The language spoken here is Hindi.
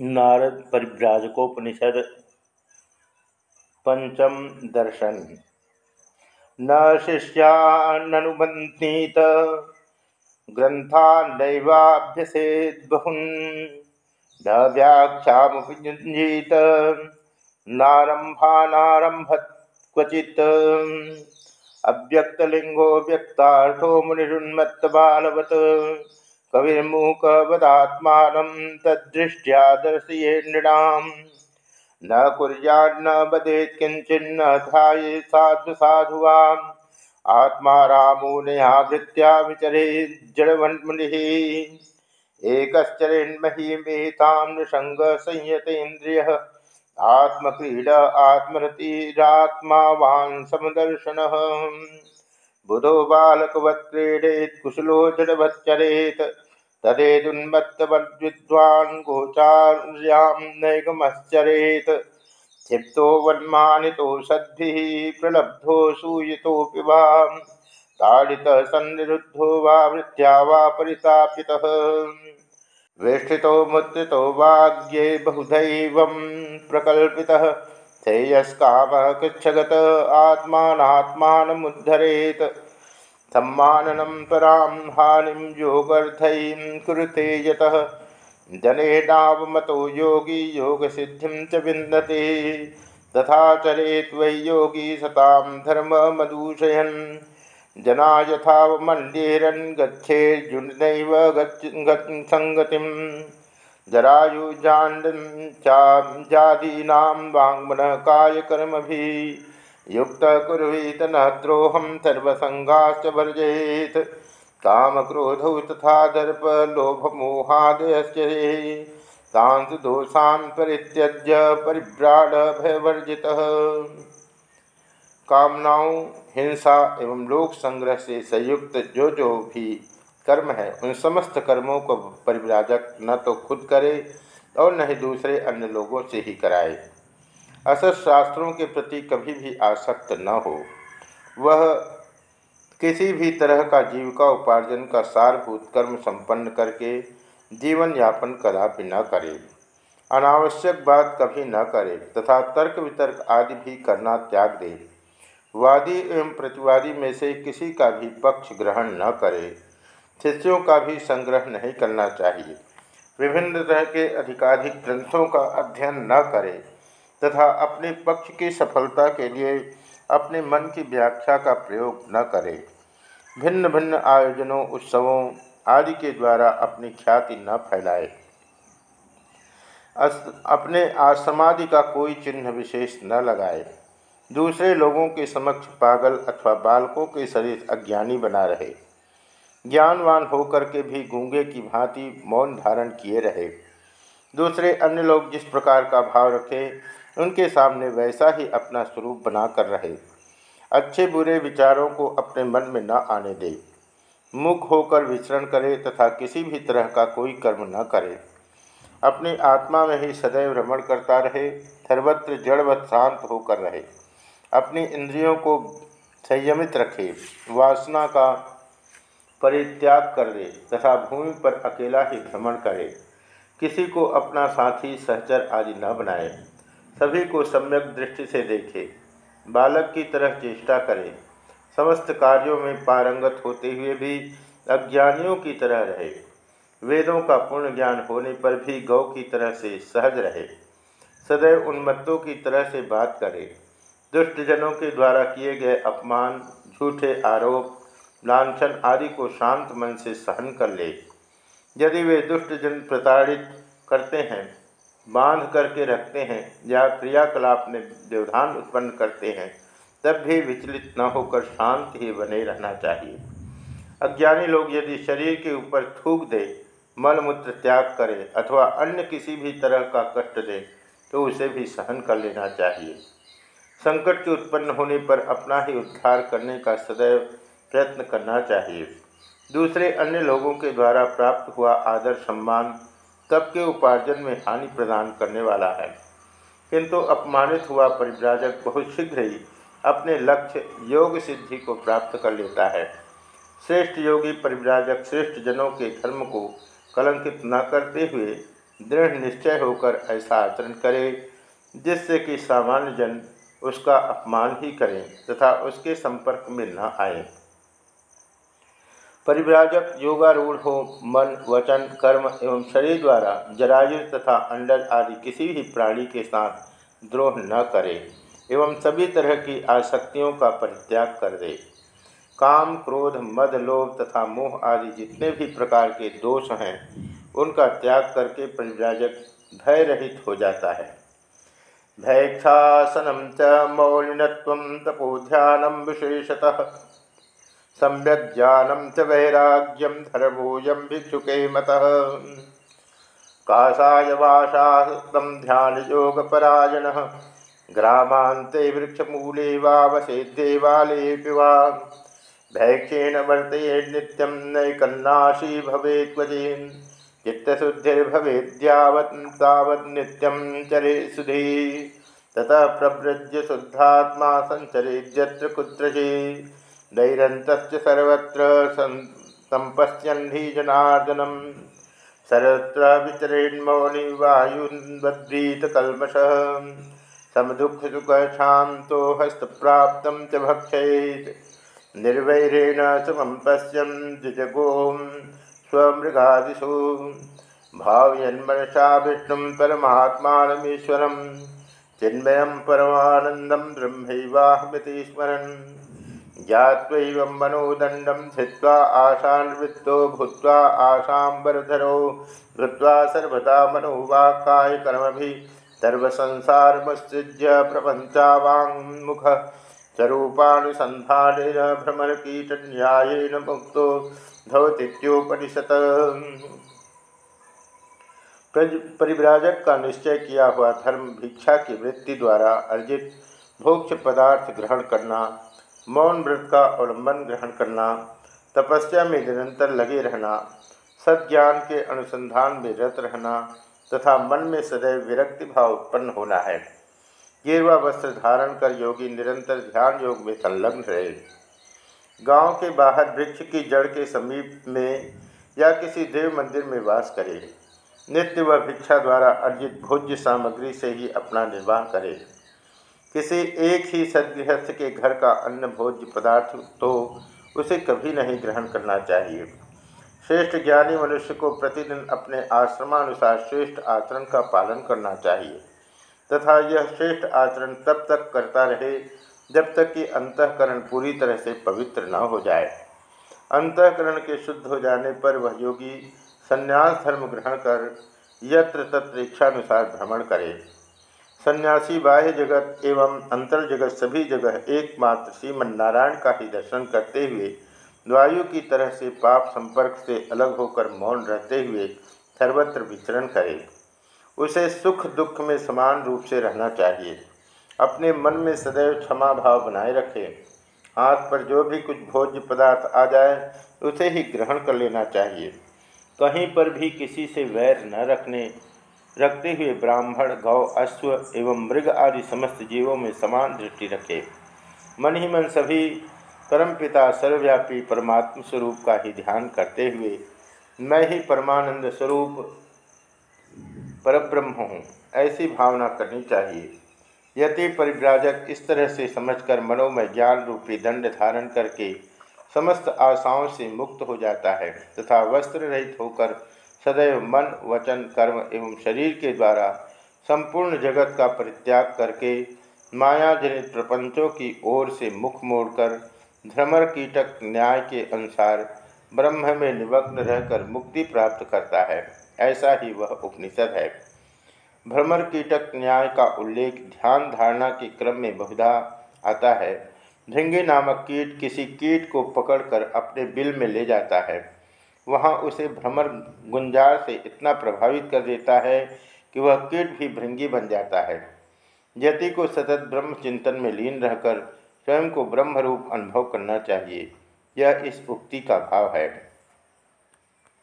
नारद परिव्राजकोपनिषद पंचम दर्शन। न शिष्यानुबंधीत बहुन, न व्याख्यामुपयुंजीत नारंभानारंभ क्वचित। अव्यक्तलिंगो व्यक्तार्थो मुनिरुन्मत्त बालवत। कविर्मूकवदात्मानं तदृष्ट्या दर्शये नृणाम् न कुर्यान्न बदेत् किञ्चिन्न ध्याये साधु साधुवाम्। आत्मा रामो रामोनयावृत्त्या विचरे जडवन्मुनिः। एकश्चरेन्महीमेतां नृसङ्गसंयतेन्द्रियः आत्मक्रीड आत्मरतिरात्मावान् समदर्शनः। बुधो बालकवत्क्रीडेत् कुशलो जडवच्चरेत् तदेदुन्मत्तवद्विद्वान् गोचार्यां नैगमश्चरेत् क्षिप्तो वन्मानितो सद्भिः प्रलब्धो सूयितोऽपि वा ताडितः सन्निरुद्धो वा वृत्त्या वा परितापितः। वेष्टितो मुद्रितो वाग्ये बहुदैवं प्रकल्पितः श्रेयस्कामः कृच्छगत आत्मानात्मानमुद्धरेत् सम्माननं परां हानिं योगर्धैं कुरुते यतः। जनेनावमतो योगी योगसिद्धिं च विन्दते। तथा चरेत् वै योगी सतां धर्ममदूषयन्। जना यथावमन्येरन् गच्छेर्जुनैव संगतिं जरायुजाण्डं चादीनां वाङ्मनः कायकर्मभिः युक्त कुर्वीत न द्रोहं सर्वसङ्गाश्च काम कामक्रोधौ तथा दर्प लोभ दर्पलोभमोहादयश्च तान् दोषान् परित्यज्य परिभ्राडभयवर्जितः कामनाओं, हिंसा एवं लोक संग्रह से संयुक्त जो जो भी कर्म है, उन समस्त कर्मों को परिव्राजक न तो खुद करे और न ही दूसरे अन्य लोगों से ही कराए। असत शास्त्रों के प्रति कभी भी आसक्त न हो। वह किसी भी तरह का जीविका उपार्जन का सारभूत कर्म संपन्न करके जीवन यापन कदापि न करे। अनावश्यक बात कभी न करे तथा तर्क वितर्क आदि भी करना त्याग दे। वादी एवं प्रतिवादी में से किसी का भी पक्ष ग्रहण न करे। शिष्यों का भी संग्रह नहीं करना चाहिए। विभिन्न तरह के अधिकाधिक ग्रंथों का अध्ययन न करे। तथा अपने पक्ष की सफलता के लिए अपने मन की व्याख्या का प्रयोग न करे। भिन्न भिन्न आयोजनों, उत्सवों आदि के द्वारा अपनी ख्याति न फैलाए। अपने आसमादि का कोई चिन्ह विशेष न लगाए। दूसरे लोगों के समक्ष पागल अथवा बालकों के शरीर अज्ञानी बना रहे। ज्ञानवान होकर के भी गूँगे की भांति मौन धारण किए रहे। दूसरे अन्य लोग जिस प्रकार का भाव रखें उनके सामने वैसा ही अपना स्वरूप बना कर रहे। अच्छे बुरे विचारों को अपने मन में न आने दे। मुख होकर विचरण करे तथा किसी भी तरह का कोई कर्म न करे। अपनी आत्मा में ही सदैव रमण करता रहे, सर्वत्र जड़वत् शांत होकर रहे। अपनी इंद्रियों को संयमित रखे, वासना का परित्याग कर दे तथा भूमि पर अकेला ही भ्रमण करे। किसी को अपना साथी, सहचर आदि न बनाए। सभी को सम्यक दृष्टि से देखे, बालक की तरह चेष्टा करें। समस्त कार्यों में पारंगत होते हुए भी अज्ञानियों की तरह रहे। वेदों का पूर्ण ज्ञान होने पर भी गौ की तरह से सहज रहे। सदैव उन्मत्तों की तरह से बात करे। दुष्टजनों के द्वारा किए गए अपमान, झूठे आरोप, लाछन आदि को शांत मन से सहन कर ले। यदि वे दुष्टजन प्रताड़ित करते हैं बाँध करके रखते हैं या क्रियाकलाप में व्यवधान उत्पन्न करते हैं, तब भी विचलित न होकर शांत ही बने रहना चाहिए। अज्ञानी लोग यदि शरीर के ऊपर थूक दे, मलमूत्र त्याग करे अथवा अन्य किसी भी तरह का कष्ट दे तो उसे भी सहन कर लेना चाहिए। संकट के उत्पन्न होने पर अपना ही उद्धार करने का सदैव प्रयत्न करना चाहिए। दूसरे अन्य लोगों के द्वारा प्राप्त हुआ आदर सम्मान तब के उपार्जन में हानि प्रदान करने वाला है। किंतु अपमानित हुआ परिव्राजक बहुत शीघ्र ही अपने लक्ष्य योग सिद्धि को प्राप्त कर लेता है। श्रेष्ठ योगी परिव्राजक श्रेष्ठ जनों के धर्म को कलंकित न करते हुए दृढ़ निश्चय होकर ऐसा आचरण करे, जिससे कि सामान्य जन उसका अपमान ही करें तथा उसके संपर्क में न आए। परिव्राजक योगारूढ़ हो, मन, वचन, कर्म एवं शरीर द्वारा जरायु तथा अंडर आदि किसी भी प्राणी के साथ द्रोह न करे एवं सभी तरह की आसक्तियों का परित्याग कर दे। काम, क्रोध, मद, लोभ तथा मोह आदि जितने भी प्रकार के दोष हैं, उनका त्याग करके परिव्राजक भय रहित हो जाता है। भैक्षासनम च मौलिनत्व तपोध्यानम विशेषतः सम्यक ज्ञानम च वैराग्यम धर्मोजम भिक्षुके मत। काषायवाशास्तम ध्यान योगपरायण ग्रामांते वृक्षमूले वावसे देवाले वा। भैक्षेण वर्ते नित्यं नैकन्नाशी नित्यं चरे सुधी ततः प्रव्रज्य शुद्धात्मा सञ्चरेद्यत्र कुत्रचित्। दैरंत सर्वत्र संपश्यन्हि जनार्दनम सर्वत्र विचरेन्मौनि वायुन्वद्रीतकल्मष समदुःखसुख शान्तो हस्तप्राप्तं च भक्षेत्। निर्वैरेण सुखं पश्यन् द्विजगों स्वमृगादिषु। भावयन्मनसा विष्णुं परमात्मानमीश्वरं चिन्मयं परमानन्दं ब्रह्मैवाहमिति स्मरन्। ज्ञाव मनोदंडम धिवा आशान्वृत्तो भूत्वा आशाबरधरो भूत्वा सर्वदा मनोवाक्काय कर्म भी सर्वसंसारमसृज्य स्वरूपानुसंधान भ्रमरकीटन्यायेन मुक्तो भवतीोपनिषत् परिव्राजक का निश्चय किया हुआ धर्म भिक्षा की वृत्ति द्वारा अर्जित भोक्ष पदार्थ ग्रहण करना मौन व्रत का अवलंबन ग्रहण करना, तपस्या में निरंतर लगे रहना सज्ञान के अनुसंधान में रत रहना तथा मन में सदैव विरक्ति भाव उत्पन्न होना है। गेरवा वस्त्र धारण कर योगी निरंतर ध्यान योग में संलग्न रहे। गाँव के बाहर वृक्ष की जड़ के समीप में या किसी देव मंदिर में वास करे। नित्य व भिक्षा द्वारा अर्जित भोज्य सामग्री से ही अपना निर्वाह करे। किसी एक ही सदगृहस्थ के घर का अन्न भोज्य पदार्थ तो उसे कभी नहीं ग्रहण करना चाहिए। श्रेष्ठ ज्ञानी मनुष्य को प्रतिदिन अपने आश्रमानुसार श्रेष्ठ आचरण का पालन करना चाहिए, तथा यह श्रेष्ठ आचरण तब तक करता रहे जब तक कि अंतकरण पूरी तरह से पवित्र न हो जाए। अंतकरण के शुद्ध हो जाने पर वह योगी संन्यास धर्म ग्रहण कर यत्र तत्र इच्छानुसार भ्रमण करे। सन्यासी बाह्य जगत एवं अंतर जगत सभी जगह एकमात्र श्रीमन नारायण का ही दर्शन करते हुए वायु की तरह से पाप संपर्क से अलग होकर मौन रहते हुए सर्वत्र विचरण करे। उसे सुख दुख में समान रूप से रहना चाहिए। अपने मन में सदैव क्षमा भाव बनाए रखे। हाथ पर जो भी कुछ भोज्य पदार्थ आ जाए, उसे ही ग्रहण कर लेना चाहिए। कहीं पर भी किसी से वैर न रखने रखते हुए ब्राह्मण, गौ, अश्व एवं मृग आदि समस्त जीवों में समान दृष्टि रखे। मन ही मन सभी परमपिता, सर्वव्यापी परमात्म स्वरूप का ही ध्यान करते हुए मैं ही परमानंद स्वरूप परब्रह्म हूँ, ऐसी भावना करनी चाहिए। यदि परिव्राजक इस तरह से समझकर मनोमय ज्ञान रूपी दंड धारण करके समस्त आशाओं से मुक्त हो जाता है तथा वस्त्र रहित होकर सदैव मन, वचन, कर्म एवं शरीर के द्वारा संपूर्ण जगत का परित्याग करके माया जनित प्रपंचों की ओर से मुख मोड़कर भ्रमर कीटक न्याय के अनुसार ब्रह्म में निमग्न रहकर मुक्ति प्राप्त करता है। ऐसा ही वह उपनिषद है। भ्रमर कीटक न्याय का उल्लेख ध्यान धारणा के क्रम में बहुधा आता है। भृंगी नामक कीट किसी कीट को पकड़कर अपने बिल में ले जाता है। वहाँ उसे भ्रमर गुंजार से इतना प्रभावित कर देता है कि वह कीट भी भृंगी बन जाता है। यति को सतत ब्रह्म चिंतन में लीन रहकर स्वयं को ब्रह्मरूप अनुभव करना चाहिए। यह इस उक्ति का भाव है।